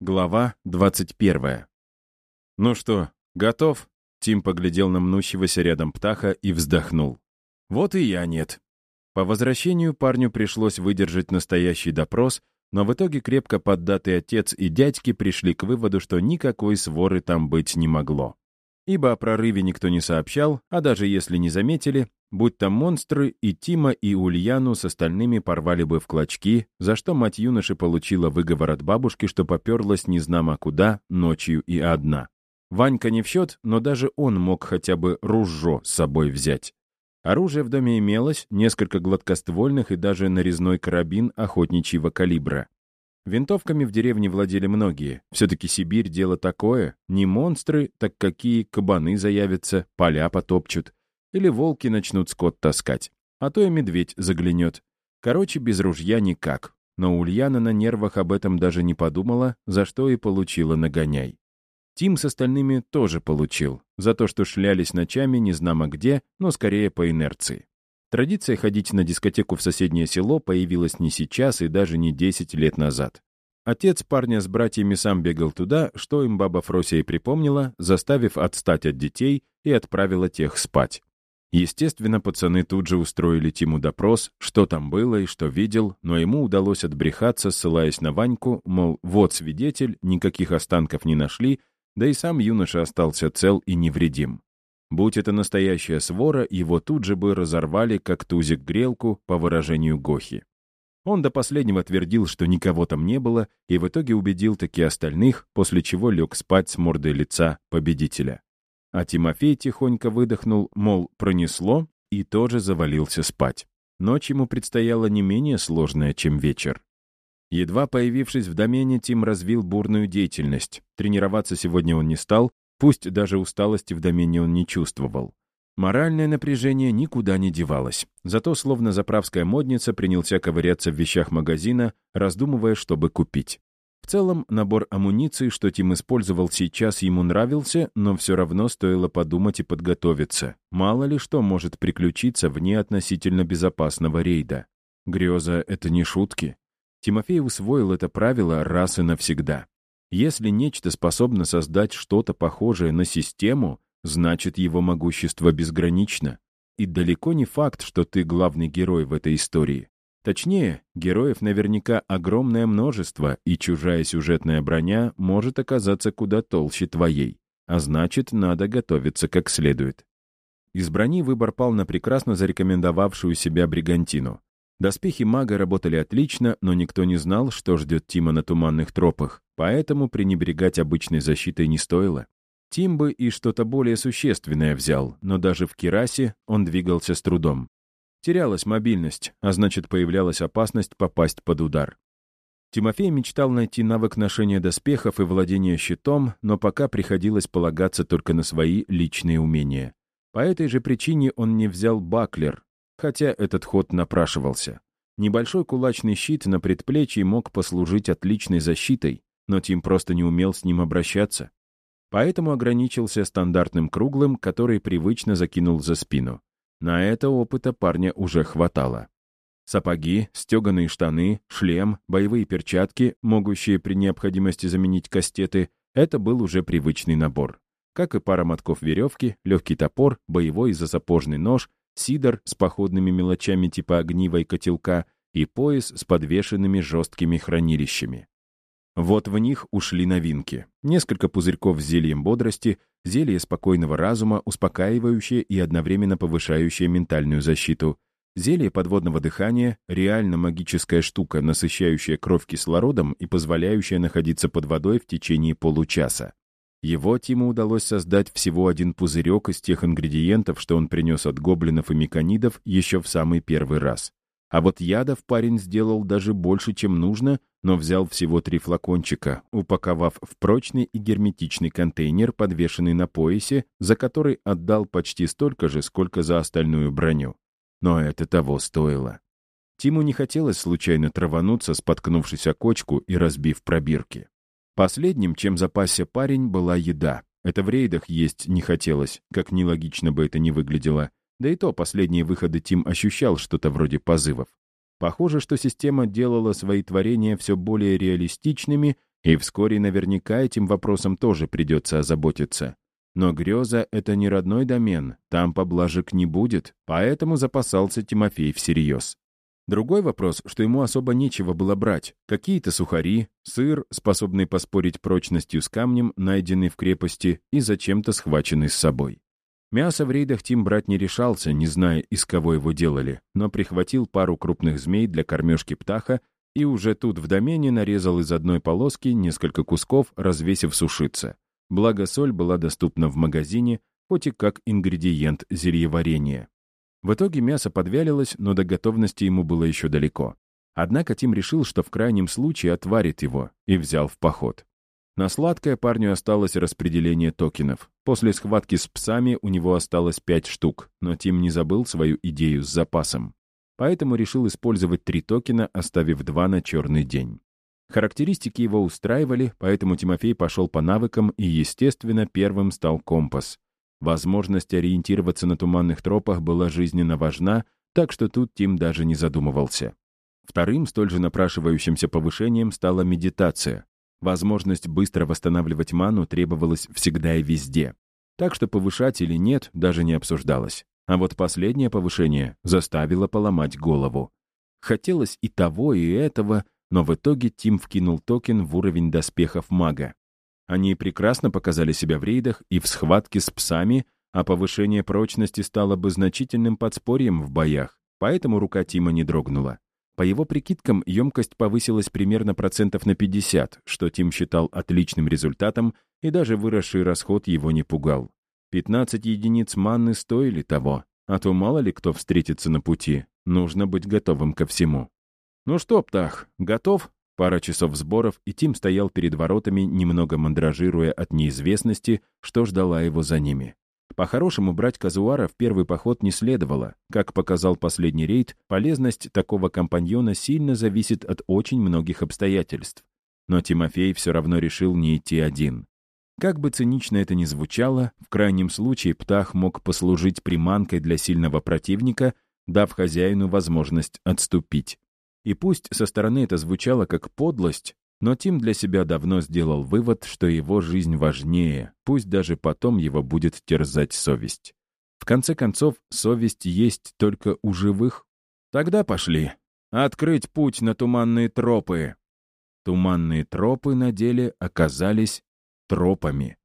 Глава 21. «Ну что, готов?» Тим поглядел на мнущегося рядом птаха и вздохнул. «Вот и я нет». По возвращению парню пришлось выдержать настоящий допрос, но в итоге крепко поддатый отец и дядьки пришли к выводу, что никакой своры там быть не могло. Ибо о прорыве никто не сообщал, а даже если не заметили, будь там монстры, и Тима, и Ульяну с остальными порвали бы в клочки, за что мать юноши получила выговор от бабушки, что поперлась незнамо куда, ночью и одна. Ванька не в счет, но даже он мог хотя бы ружжо с собой взять. Оружие в доме имелось, несколько гладкоствольных и даже нарезной карабин охотничьего калибра. Винтовками в деревне владели многие. Все-таки Сибирь — дело такое. Не монстры, так какие кабаны заявятся, поля потопчут. Или волки начнут скот таскать. А то и медведь заглянет. Короче, без ружья никак. Но Ульяна на нервах об этом даже не подумала, за что и получила нагоняй. Тим с остальными тоже получил, за то, что шлялись ночами незнамо где, но скорее по инерции. Традиция ходить на дискотеку в соседнее село появилась не сейчас и даже не 10 лет назад. Отец парня с братьями сам бегал туда, что им баба Фрося и припомнила, заставив отстать от детей и отправила тех спать. Естественно, пацаны тут же устроили Тиму допрос, что там было и что видел, но ему удалось отбрехаться, ссылаясь на Ваньку, мол, вот свидетель, никаких останков не нашли, да и сам юноша остался цел и невредим. Будь это настоящая свора, его тут же бы разорвали, как тузик грелку, по выражению Гохи. Он до последнего твердил, что никого там не было, и в итоге убедил таки остальных, после чего лег спать с мордой лица победителя. А Тимофей тихонько выдохнул, мол, пронесло, и тоже завалился спать. Ночь ему предстояла не менее сложная, чем вечер. Едва появившись в домене, Тим развил бурную деятельность. Тренироваться сегодня он не стал, Пусть даже усталости в домене он не чувствовал. Моральное напряжение никуда не девалось. Зато, словно заправская модница, принялся ковыряться в вещах магазина, раздумывая, чтобы купить. В целом, набор амуниции, что Тим использовал сейчас, ему нравился, но все равно стоило подумать и подготовиться. Мало ли что может приключиться вне относительно безопасного рейда. Греза — это не шутки. Тимофей усвоил это правило раз и навсегда. Если нечто способно создать что-то похожее на систему, значит его могущество безгранично. И далеко не факт, что ты главный герой в этой истории. Точнее, героев наверняка огромное множество, и чужая сюжетная броня может оказаться куда толще твоей. А значит, надо готовиться как следует. Из брони выбор пал на прекрасно зарекомендовавшую себя бригантину. Доспехи мага работали отлично, но никто не знал, что ждет Тима на туманных тропах, поэтому пренебрегать обычной защитой не стоило. Тим бы и что-то более существенное взял, но даже в Кирасе он двигался с трудом. Терялась мобильность, а значит, появлялась опасность попасть под удар. Тимофей мечтал найти навык ношения доспехов и владения щитом, но пока приходилось полагаться только на свои личные умения. По этой же причине он не взял баклер, хотя этот ход напрашивался. Небольшой кулачный щит на предплечье мог послужить отличной защитой, но Тим просто не умел с ним обращаться. Поэтому ограничился стандартным круглым, который привычно закинул за спину. На это опыта парня уже хватало. Сапоги, стеганые штаны, шлем, боевые перчатки, могущие при необходимости заменить кастеты — это был уже привычный набор. Как и пара мотков веревки, легкий топор, боевой засапожный нож, сидор с походными мелочами типа огнива и котелка и пояс с подвешенными жесткими хранилищами. Вот в них ушли новинки. Несколько пузырьков с зельем бодрости, зелье спокойного разума, успокаивающее и одновременно повышающее ментальную защиту, зелье подводного дыхания, реально магическая штука, насыщающая кровь кислородом и позволяющая находиться под водой в течение получаса. Его Тиму удалось создать всего один пузырек из тех ингредиентов, что он принес от гоблинов и меканидов еще в самый первый раз. А вот ядов парень сделал даже больше, чем нужно, но взял всего три флакончика, упаковав в прочный и герметичный контейнер, подвешенный на поясе, за который отдал почти столько же, сколько за остальную броню. Но это того стоило. Тиму не хотелось случайно травануться, споткнувшись о кочку и разбив пробирки. Последним, чем запасся парень, была еда. Это в рейдах есть не хотелось, как нелогично бы это ни выглядело. Да и то последние выходы Тим ощущал что-то вроде позывов. Похоже, что система делала свои творения все более реалистичными, И вскоре наверняка этим вопросом тоже придется озаботиться. Но греза — это не родной домен, там поблажек не будет, поэтому запасался Тимофей всерьез. Другой вопрос, что ему особо нечего было брать. Какие-то сухари, сыр, способный поспорить прочностью с камнем, найденный в крепости и зачем-то схваченный с собой. Мясо в рейдах Тим брать не решался, не зная, из кого его делали, но прихватил пару крупных змей для кормежки птаха и уже тут в домене нарезал из одной полоски несколько кусков, развесив сушиться. Благо соль была доступна в магазине, хоть и как ингредиент зельеварения. В итоге мясо подвялилось, но до готовности ему было еще далеко. Однако Тим решил, что в крайнем случае отварит его, и взял в поход. На сладкое парню осталось распределение токенов. После схватки с псами у него осталось пять штук, но Тим не забыл свою идею с запасом. Поэтому решил использовать три токена, оставив два на черный день. Характеристики его устраивали, поэтому Тимофей пошел по навыкам и, естественно, первым стал компас. Возможность ориентироваться на туманных тропах была жизненно важна, так что тут Тим даже не задумывался. Вторым, столь же напрашивающимся повышением, стала медитация. Возможность быстро восстанавливать ману требовалась всегда и везде. Так что повышать или нет даже не обсуждалось. А вот последнее повышение заставило поломать голову. Хотелось и того, и этого — но в итоге Тим вкинул токен в уровень доспехов мага. Они прекрасно показали себя в рейдах и в схватке с псами, а повышение прочности стало бы значительным подспорьем в боях, поэтому рука Тима не дрогнула. По его прикидкам, емкость повысилась примерно процентов на 50, что Тим считал отличным результатом, и даже выросший расход его не пугал. 15 единиц манны стоили того, а то мало ли кто встретится на пути, нужно быть готовым ко всему. «Ну что, Птах, готов?» Пара часов сборов, и Тим стоял перед воротами, немного мандражируя от неизвестности, что ждала его за ними. По-хорошему, брать казуара в первый поход не следовало. Как показал последний рейд, полезность такого компаньона сильно зависит от очень многих обстоятельств. Но Тимофей все равно решил не идти один. Как бы цинично это ни звучало, в крайнем случае Птах мог послужить приманкой для сильного противника, дав хозяину возможность отступить. И пусть со стороны это звучало как подлость, но Тим для себя давно сделал вывод, что его жизнь важнее, пусть даже потом его будет терзать совесть. В конце концов, совесть есть только у живых. Тогда пошли. Открыть путь на туманные тропы. Туманные тропы на деле оказались тропами.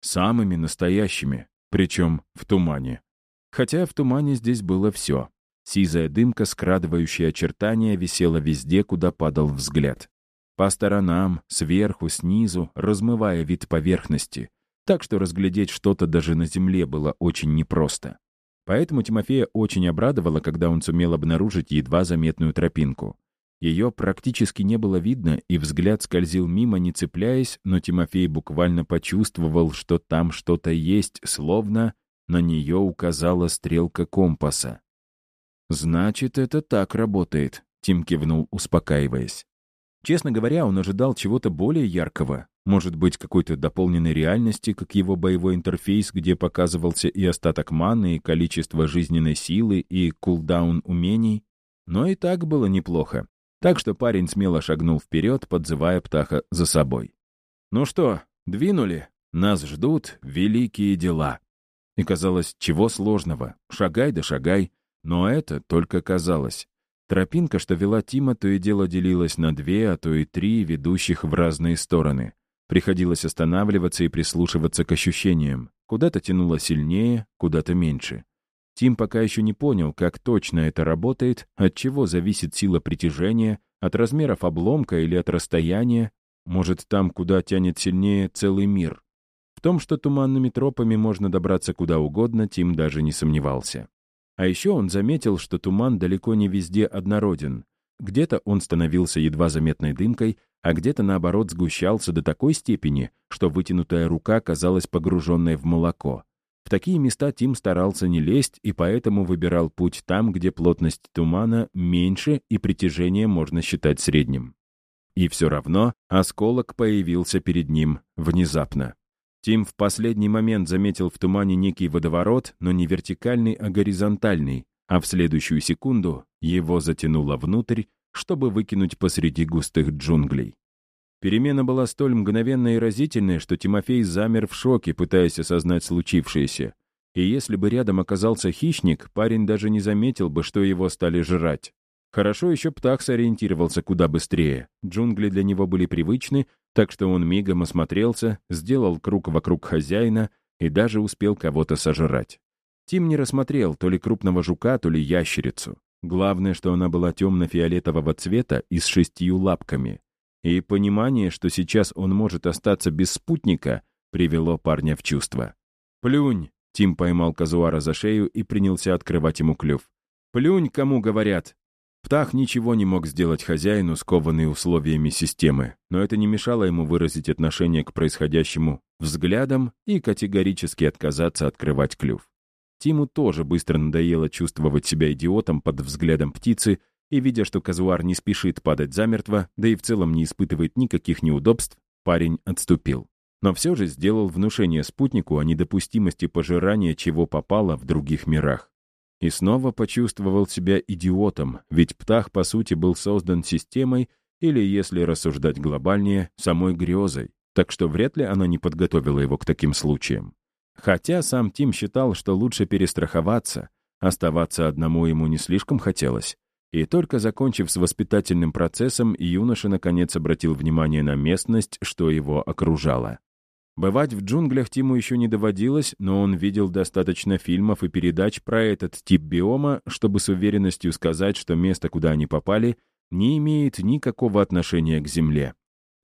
Самыми настоящими, причем в тумане. Хотя в тумане здесь было все. Сизая дымка, скрадывающая очертания, висела везде, куда падал взгляд. По сторонам, сверху, снизу, размывая вид поверхности. Так что разглядеть что-то даже на земле было очень непросто. Поэтому Тимофея очень обрадовало, когда он сумел обнаружить едва заметную тропинку. Ее практически не было видно, и взгляд скользил мимо, не цепляясь, но Тимофей буквально почувствовал, что там что-то есть, словно на нее указала стрелка компаса. «Значит, это так работает», — Тим кивнул, успокаиваясь. Честно говоря, он ожидал чего-то более яркого, может быть, какой-то дополненной реальности, как его боевой интерфейс, где показывался и остаток маны, и количество жизненной силы, и кулдаун умений. Но и так было неплохо. Так что парень смело шагнул вперед, подзывая птаха за собой. «Ну что, двинули? Нас ждут великие дела». И казалось, чего сложного? Шагай да шагай. Но это только казалось. Тропинка, что вела Тима, то и дело делилась на две, а то и три, ведущих в разные стороны. Приходилось останавливаться и прислушиваться к ощущениям. Куда-то тянуло сильнее, куда-то меньше. Тим пока еще не понял, как точно это работает, от чего зависит сила притяжения, от размеров обломка или от расстояния. Может, там, куда тянет сильнее, целый мир. В том, что туманными тропами можно добраться куда угодно, Тим даже не сомневался. А еще он заметил, что туман далеко не везде однороден. Где-то он становился едва заметной дымкой, а где-то, наоборот, сгущался до такой степени, что вытянутая рука казалась погруженной в молоко. В такие места Тим старался не лезть и поэтому выбирал путь там, где плотность тумана меньше и притяжение можно считать средним. И все равно осколок появился перед ним внезапно. Тим в последний момент заметил в тумане некий водоворот, но не вертикальный, а горизонтальный, а в следующую секунду его затянуло внутрь, чтобы выкинуть посреди густых джунглей. Перемена была столь мгновенной и разительной, что Тимофей замер в шоке, пытаясь осознать случившееся. И если бы рядом оказался хищник, парень даже не заметил бы, что его стали жрать. Хорошо еще Птах сориентировался куда быстрее. Джунгли для него были привычны, так что он мигом осмотрелся, сделал круг вокруг хозяина и даже успел кого-то сожрать. Тим не рассмотрел то ли крупного жука, то ли ящерицу. Главное, что она была темно-фиолетового цвета и с шестью лапками. И понимание, что сейчас он может остаться без спутника, привело парня в чувство. «Плюнь!» — Тим поймал Казуара за шею и принялся открывать ему клюв. «Плюнь, кому говорят!» Птах ничего не мог сделать хозяину, скованный условиями системы, но это не мешало ему выразить отношение к происходящему взглядом и категорически отказаться открывать клюв. Тиму тоже быстро надоело чувствовать себя идиотом под взглядом птицы, и, видя, что казуар не спешит падать замертво, да и в целом не испытывает никаких неудобств, парень отступил. Но все же сделал внушение спутнику о недопустимости пожирания чего попало в других мирах. И снова почувствовал себя идиотом, ведь птах, по сути, был создан системой, или, если рассуждать глобальнее, самой грезой, так что вряд ли она не подготовила его к таким случаям. Хотя сам Тим считал, что лучше перестраховаться, оставаться одному ему не слишком хотелось. И только закончив с воспитательным процессом, юноша наконец обратил внимание на местность, что его окружало. Бывать в джунглях Тиму еще не доводилось, но он видел достаточно фильмов и передач про этот тип биома, чтобы с уверенностью сказать, что место, куда они попали, не имеет никакого отношения к Земле.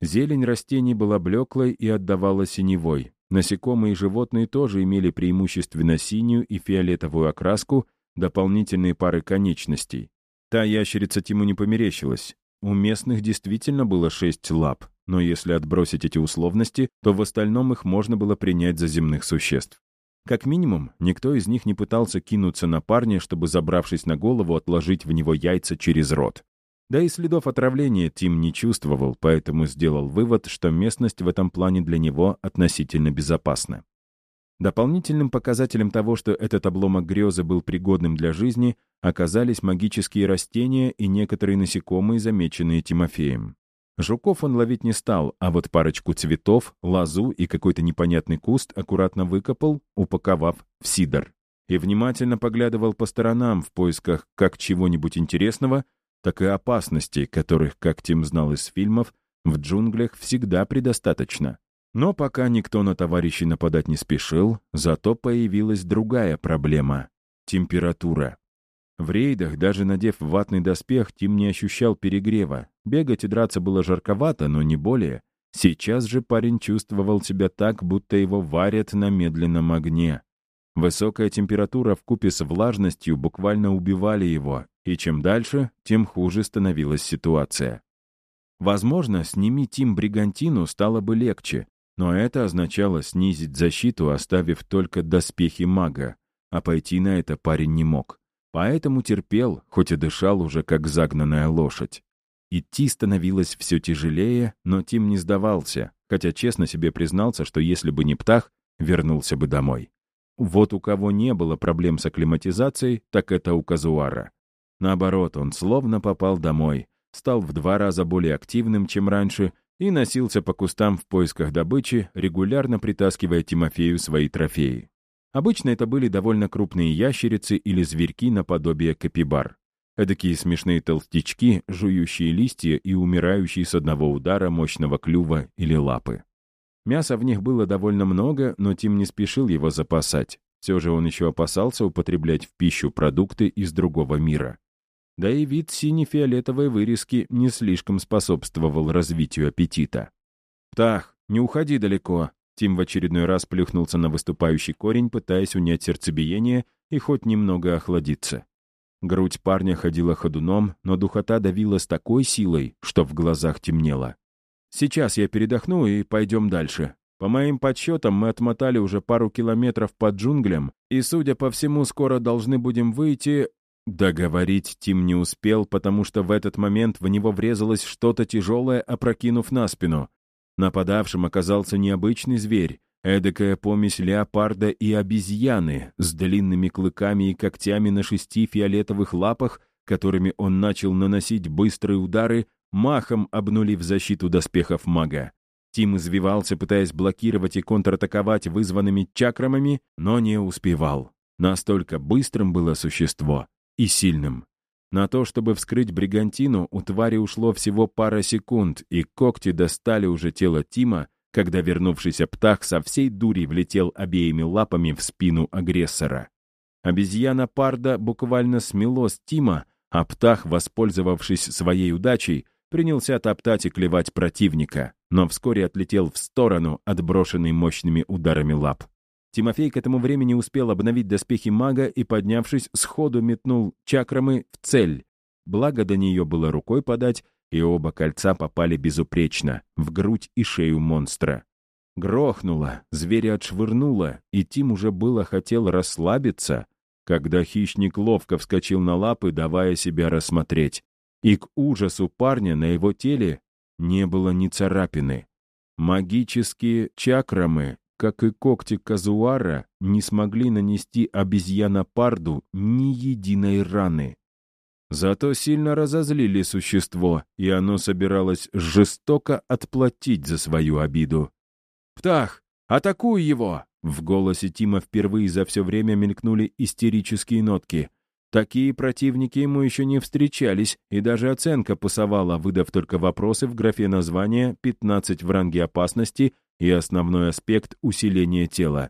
Зелень растений была блеклой и отдавала синевой, Насекомые и животные тоже имели преимущественно синюю и фиолетовую окраску, дополнительные пары конечностей. Та ящерица Тиму не померещилась. У местных действительно было шесть лап, но если отбросить эти условности, то в остальном их можно было принять за земных существ. Как минимум, никто из них не пытался кинуться на парня, чтобы, забравшись на голову, отложить в него яйца через рот. Да и следов отравления Тим не чувствовал, поэтому сделал вывод, что местность в этом плане для него относительно безопасна. Дополнительным показателем того, что этот обломок грезы был пригодным для жизни, оказались магические растения и некоторые насекомые, замеченные Тимофеем. Жуков он ловить не стал, а вот парочку цветов, лозу и какой-то непонятный куст аккуратно выкопал, упаковав в сидор. И внимательно поглядывал по сторонам в поисках как чего-нибудь интересного — так и опасностей, которых, как Тим знал из фильмов, в джунглях всегда предостаточно. Но пока никто на товарищей нападать не спешил, зато появилась другая проблема — температура. В рейдах, даже надев ватный доспех, Тим не ощущал перегрева. Бегать и драться было жарковато, но не более. Сейчас же парень чувствовал себя так, будто его варят на медленном огне. Высокая температура в купе с влажностью буквально убивали его, и чем дальше, тем хуже становилась ситуация. Возможно, сними Тим Бригантину стало бы легче, но это означало снизить защиту, оставив только доспехи мага, а пойти на это парень не мог. Поэтому терпел, хоть и дышал уже как загнанная лошадь. Идти становилось все тяжелее, но Тим не сдавался, хотя честно себе признался, что если бы не птах, вернулся бы домой. Вот у кого не было проблем с акклиматизацией, так это у Казуара. Наоборот, он словно попал домой, стал в два раза более активным, чем раньше, и носился по кустам в поисках добычи, регулярно притаскивая Тимофею свои трофеи. Обычно это были довольно крупные ящерицы или зверьки наподобие капибар. Эдакие смешные толстячки, жующие листья и умирающие с одного удара мощного клюва или лапы. Мяса в них было довольно много, но Тим не спешил его запасать. Все же он еще опасался употреблять в пищу продукты из другого мира. Да и вид сине-фиолетовой вырезки не слишком способствовал развитию аппетита. «Птах, не уходи далеко!» Тим в очередной раз плюхнулся на выступающий корень, пытаясь унять сердцебиение и хоть немного охладиться. Грудь парня ходила ходуном, но духота давила с такой силой, что в глазах темнело. «Сейчас я передохну и пойдем дальше. По моим подсчетам, мы отмотали уже пару километров под джунглям, и, судя по всему, скоро должны будем выйти Договорить Тим не успел, потому что в этот момент в него врезалось что-то тяжелое, опрокинув на спину. Нападавшим оказался необычный зверь, эдакая помесь леопарда и обезьяны с длинными клыками и когтями на шести фиолетовых лапах, которыми он начал наносить быстрые удары, махом обнулив защиту доспехов мага. Тим извивался, пытаясь блокировать и контратаковать вызванными чакрамами, но не успевал. Настолько быстрым было существо и сильным. На то, чтобы вскрыть бригантину, у твари ушло всего пара секунд, и когти достали уже тело Тима, когда вернувшийся птах со всей дури влетел обеими лапами в спину агрессора. Обезьяна Парда буквально смело с Тима, а птах, воспользовавшись своей удачей, принялся топтать и клевать противника, но вскоре отлетел в сторону, отброшенный мощными ударами лап. Тимофей к этому времени успел обновить доспехи мага и, поднявшись, сходу метнул чакрамы в цель. Благо до нее было рукой подать, и оба кольца попали безупречно, в грудь и шею монстра. Грохнуло, зверя отшвырнуло, и Тим уже было хотел расслабиться, когда хищник ловко вскочил на лапы, давая себя рассмотреть. И к ужасу парня на его теле не было ни царапины. Магические чакрамы, как и когти казуара, не смогли нанести обезьянопарду ни единой раны. Зато сильно разозлили существо, и оно собиралось жестоко отплатить за свою обиду. «Птах, атакуй его!» В голосе Тима впервые за все время мелькнули истерические нотки. Такие противники ему еще не встречались, и даже оценка пасовала, выдав только вопросы в графе названия, 15 в ранге опасности и основной аспект усиления тела.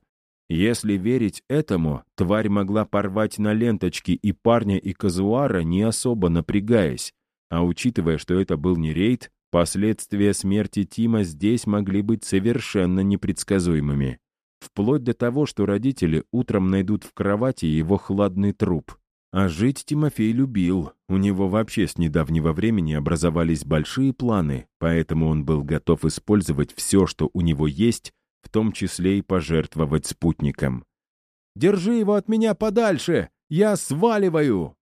Если верить этому, тварь могла порвать на ленточки и парня, и казуара, не особо напрягаясь. А учитывая, что это был не рейд, последствия смерти Тима здесь могли быть совершенно непредсказуемыми. Вплоть до того, что родители утром найдут в кровати его хладный труп. А жить Тимофей любил. У него вообще с недавнего времени образовались большие планы, поэтому он был готов использовать все, что у него есть, в том числе и пожертвовать спутником. «Держи его от меня подальше! Я сваливаю!»